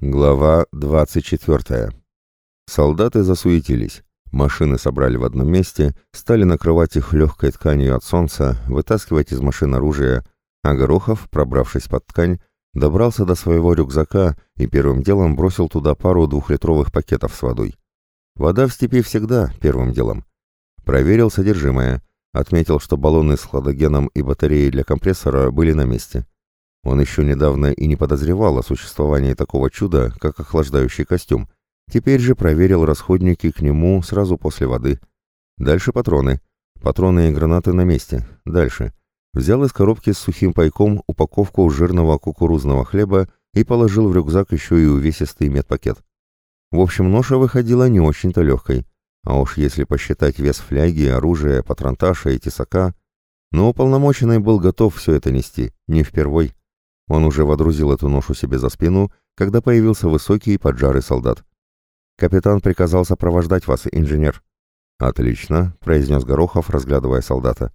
Глава 24. Солдаты засуетились. Машины собрали в одном месте, стали накрывать их легкой тканью от солнца, вытаскивать из машин оружие, а Горохов, пробравшись под ткань, добрался до своего рюкзака и первым делом бросил туда пару двухлитровых пакетов с водой. Вода в степи всегда первым делом. Проверил содержимое, отметил, что баллоны с хладогеном и батареей для компрессора были на месте. Он еще недавно и не подозревал о существовании такого чуда, как охлаждающий костюм. Теперь же проверил расходники к нему сразу после воды. Дальше патроны. Патроны и гранаты на месте. Дальше. Взял из коробки с сухим пайком упаковку жирного кукурузного хлеба и положил в рюкзак еще и увесистый медпакет. В общем, ноша выходила не очень-то легкой. А уж если посчитать вес фляги, оружия, патронташа и тесака... Но уполномоченный был готов все это нести, не впервой. Он уже водрузил эту ношу себе за спину, когда появился высокий поджарый солдат. «Капитан приказал сопровождать вас, инженер». «Отлично», — произнес Горохов, разглядывая солдата.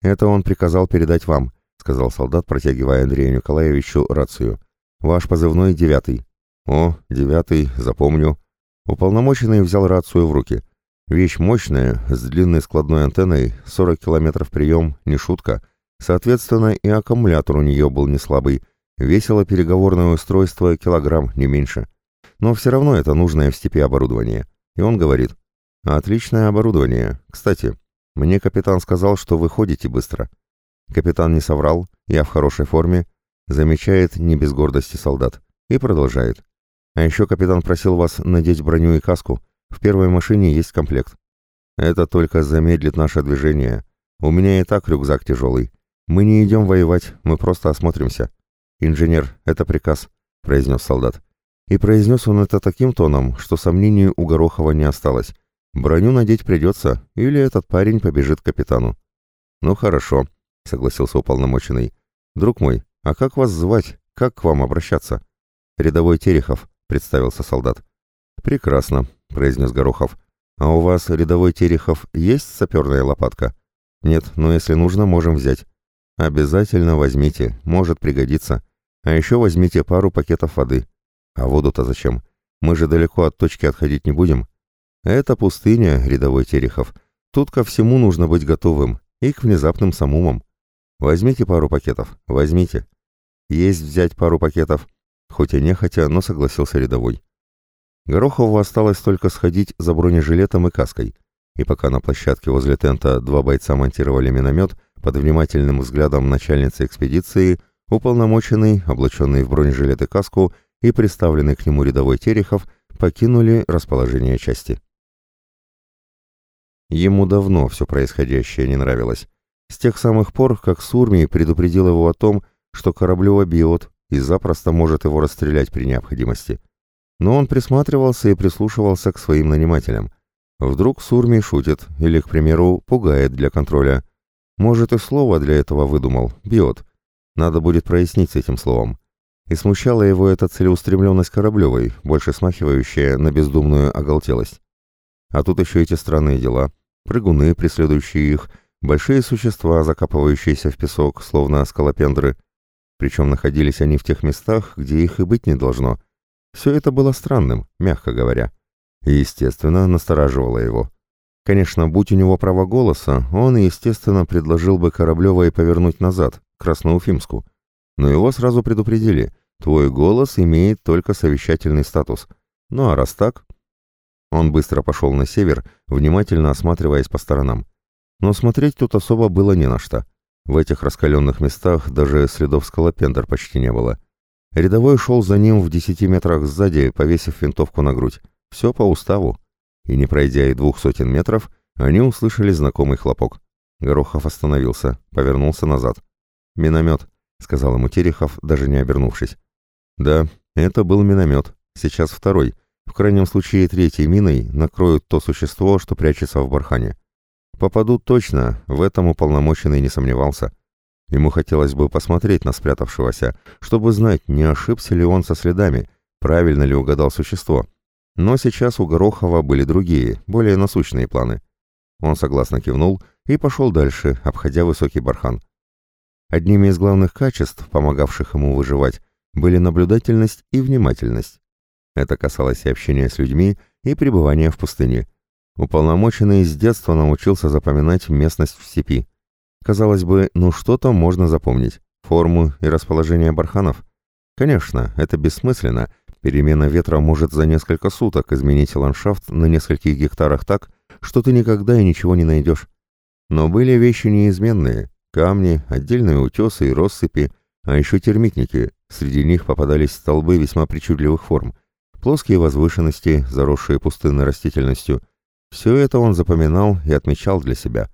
«Это он приказал передать вам», — сказал солдат, протягивая Андрею Николаевичу рацию. «Ваш позывной девятый». «О, девятый, запомню». Уполномоченный взял рацию в руки. Вещь мощная, с длинной складной антенной, 40 километров прием, не шутка — Соответственно, и аккумулятор у нее был не слабый, весило переговорное устройство килограмм, не меньше. Но все равно это нужное в степи оборудование. И он говорит, «Отличное оборудование. Кстати, мне капитан сказал, что вы ходите быстро». Капитан не соврал, я в хорошей форме, замечает не без гордости солдат, и продолжает. А еще капитан просил вас надеть броню и каску. В первой машине есть комплект. Это только замедлит наше движение. У меня и так рюкзак тяжелый. «Мы не идем воевать, мы просто осмотримся». «Инженер, это приказ», — произнес солдат. И произнес он это таким тоном, что сомнений у Горохова не осталось. «Броню надеть придется, или этот парень побежит к капитану». «Ну хорошо», — согласился уполномоченный. «Друг мой, а как вас звать? Как к вам обращаться?» «Рядовой Терехов», — представился солдат. «Прекрасно», — произнес Горохов. «А у вас, рядовой Терехов, есть саперная лопатка?» «Нет, но если нужно, можем взять. Обязательно возьмите, может пригодиться. А еще возьмите пару пакетов воды. А воду-то зачем? Мы же далеко от точки отходить не будем. Это пустыня, рядовой Терехов. Тут ко всему нужно быть готовым. И к внезапным самумам. Возьмите пару пакетов, возьмите. Есть взять пару пакетов. Хоть и нехотя, но согласился рядовой. Горохову осталось только сходить за бронежилетом и каской. И пока на площадке возле тента два бойца монтировали миномет, под внимательным взглядом начальницы экспедиции уполномоченный, облаченный в бронежилет и каску и приставленный к нему рядовой Терехов покинули расположение части. Ему давно все происходящее не нравилось. С тех самых пор, как Сурми предупредил его о том, что Кораблева бьет и запросто может его расстрелять при необходимости. Но он присматривался и прислушивался к своим нанимателям. Вдруг Сурми шутит или, к примеру, пугает для контроля – может, и слово для этого выдумал, биот. Надо будет прояснить с этим словом. И смущала его эта целеустремленность Кораблевой, больше смахивающая на бездумную оголтелость. А тут еще эти странные дела. Прыгуны, преследующие их, большие существа, закапывающиеся в песок, словно скалопендры. Причем находились они в тех местах, где их и быть не должно. Все это было странным, мягко говоря. И, естественно, настораживало его. Конечно, будь у него право голоса, он, естественно, предложил бы Кораблевой повернуть назад, к Красноуфимску. Но его сразу предупредили. Твой голос имеет только совещательный статус. Ну а раз так... Он быстро пошел на север, внимательно осматриваясь по сторонам. Но смотреть тут особо было не на что. В этих раскаленных местах даже следов скалопендр почти не было. Рядовой шел за ним в десяти метрах сзади, повесив винтовку на грудь. Все по уставу и не пройдя и двух сотен метров, они услышали знакомый хлопок. Горохов остановился, повернулся назад. «Миномет», — сказал ему Терехов, даже не обернувшись. «Да, это был миномет, сейчас второй. В крайнем случае третьей миной накроют то существо, что прячется в бархане. Попадут точно, в этом уполномоченный не сомневался. Ему хотелось бы посмотреть на спрятавшегося, чтобы знать, не ошибся ли он со следами, правильно ли угадал существо. Но сейчас у Горохова были другие, более насущные планы. Он согласно кивнул и пошел дальше, обходя высокий бархан. Одними из главных качеств, помогавших ему выживать, были наблюдательность и внимательность. Это касалось и общения с людьми, и пребывания в пустыне. Уполномоченный с детства научился запоминать местность в степи. Казалось бы, ну что-то можно запомнить. Форму и расположение барханов. Конечно, это бессмысленно. Перемена ветра может за несколько суток изменить ландшафт на нескольких гектарах так, что ты никогда и ничего не найдешь. Но были вещи неизменные. Камни, отдельные утесы и россыпи, а еще термитники. Среди них попадались столбы весьма причудливых форм. Плоские возвышенности, заросшие пустынной растительностью. Все это он запоминал и отмечал для себя.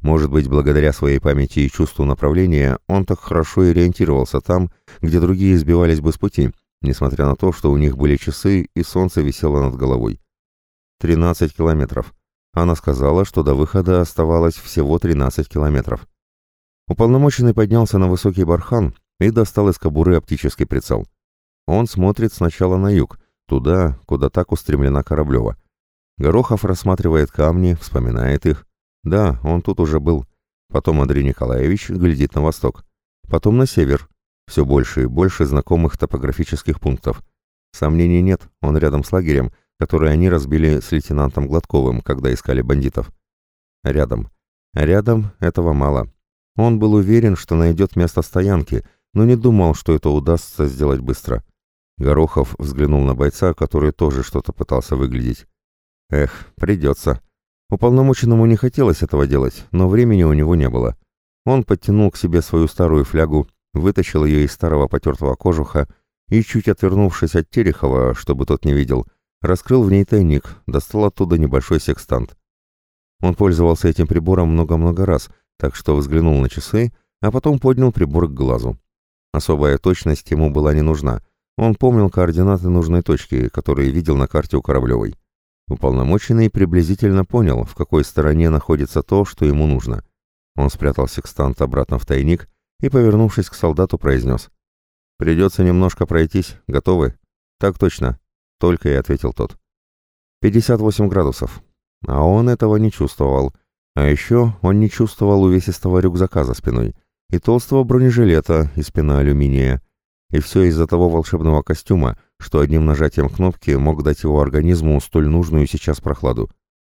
Может быть, благодаря своей памяти и чувству направления, он так хорошо ориентировался там, где другие сбивались бы с пути, несмотря на то, что у них были часы и солнце висело над головой. 13 километров. Она сказала, что до выхода оставалось всего 13 километров. Уполномоченный поднялся на высокий бархан и достал из кобуры оптический прицел. Он смотрит сначала на юг, туда, куда так устремлена Кораблева. Горохов рассматривает камни, вспоминает их, да, он тут уже был. Потом Андрей Николаевич глядит на восток. Потом на север. Все больше и больше знакомых топографических пунктов. Сомнений нет, он рядом с лагерем, который они разбили с лейтенантом Гладковым, когда искали бандитов. Рядом. Рядом этого мало. Он был уверен, что найдет место стоянки, но не думал, что это удастся сделать быстро. Горохов взглянул на бойца, который тоже что-то пытался выглядеть. «Эх, придется», Уполномоченному не хотелось этого делать, но времени у него не было. Он подтянул к себе свою старую флягу, вытащил ее из старого потертого кожуха и, чуть отвернувшись от Терехова, чтобы тот не видел, раскрыл в ней тайник, достал оттуда небольшой секстант. Он пользовался этим прибором много-много раз, так что взглянул на часы, а потом поднял прибор к глазу. Особая точность ему была не нужна. Он помнил координаты нужной точки, которые видел на карте у Кораблевой. Уполномоченный приблизительно понял, в какой стороне находится то, что ему нужно. Он спрятал секстант обратно в тайник и, повернувшись к солдату, произнес. «Придется немножко пройтись. Готовы?» «Так точно», — только и ответил тот. «58 градусов». А он этого не чувствовал. А еще он не чувствовал увесистого рюкзака за спиной и толстого бронежилета из спина алюминия. И все из-за того волшебного костюма, что одним нажатием кнопки мог дать его организму столь нужную сейчас прохладу.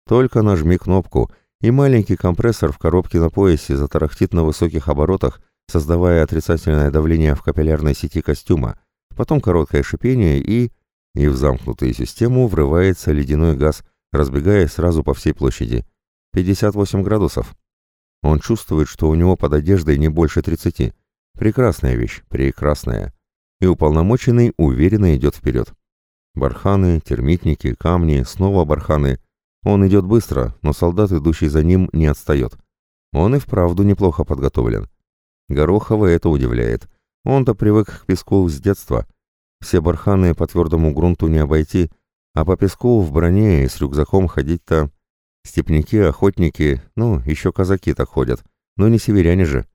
Только нажми кнопку, и маленький компрессор в коробке на поясе затарахтит на высоких оборотах, создавая отрицательное давление в капиллярной сети костюма, потом короткое шипение и... и в замкнутую систему врывается ледяной газ, разбегаясь сразу по всей площади. 58 градусов. Он чувствует, что у него под одеждой не больше 30. Прекрасная вещь, прекрасная и уполномоченный уверенно идет вперед. Барханы, термитники, камни, снова барханы. Он идет быстро, но солдат, идущий за ним, не отстает. Он и вправду неплохо подготовлен. Горохова это удивляет. Он-то привык к песку с детства. Все барханы по твердому грунту не обойти, а по песку в броне и с рюкзаком ходить-то... Степняки, охотники, ну, еще казаки так ходят, но не северяне же.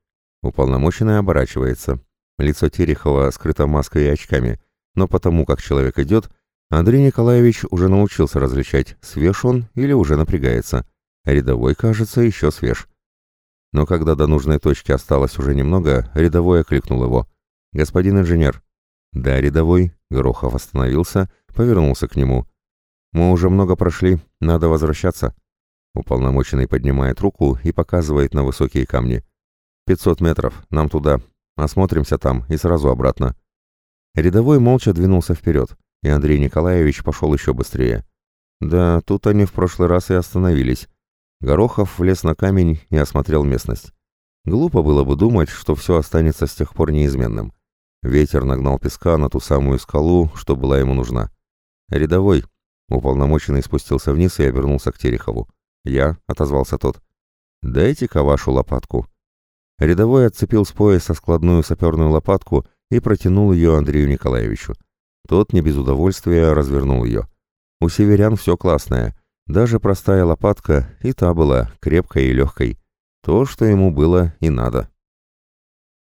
Уполномоченный оборачивается. Лицо Терехова скрыто маской и очками, но потому как человек идет, Андрей Николаевич уже научился различать, свеж он или уже напрягается. Рядовой, кажется, еще свеж. Но когда до нужной точки осталось уже немного, рядовой окликнул его. «Господин инженер». «Да, рядовой». Горохов остановился, повернулся к нему. «Мы уже много прошли, надо возвращаться». Уполномоченный поднимает руку и показывает на высокие камни. «Пятьсот метров, нам туда, Осмотримся там и сразу обратно». Рядовой молча двинулся вперед, и Андрей Николаевич пошел еще быстрее. Да, тут они в прошлый раз и остановились. Горохов влез на камень и осмотрел местность. Глупо было бы думать, что все останется с тех пор неизменным. Ветер нагнал песка на ту самую скалу, что была ему нужна. «Рядовой», — уполномоченный спустился вниз и обернулся к Терехову. «Я», — отозвался тот. «Дайте-ка вашу лопатку». Рядовой отцепил с пояса складную саперную лопатку и протянул ее Андрею Николаевичу. Тот не без удовольствия развернул ее. У северян все классное. Даже простая лопатка и та была крепкой и легкой. То, что ему было и надо.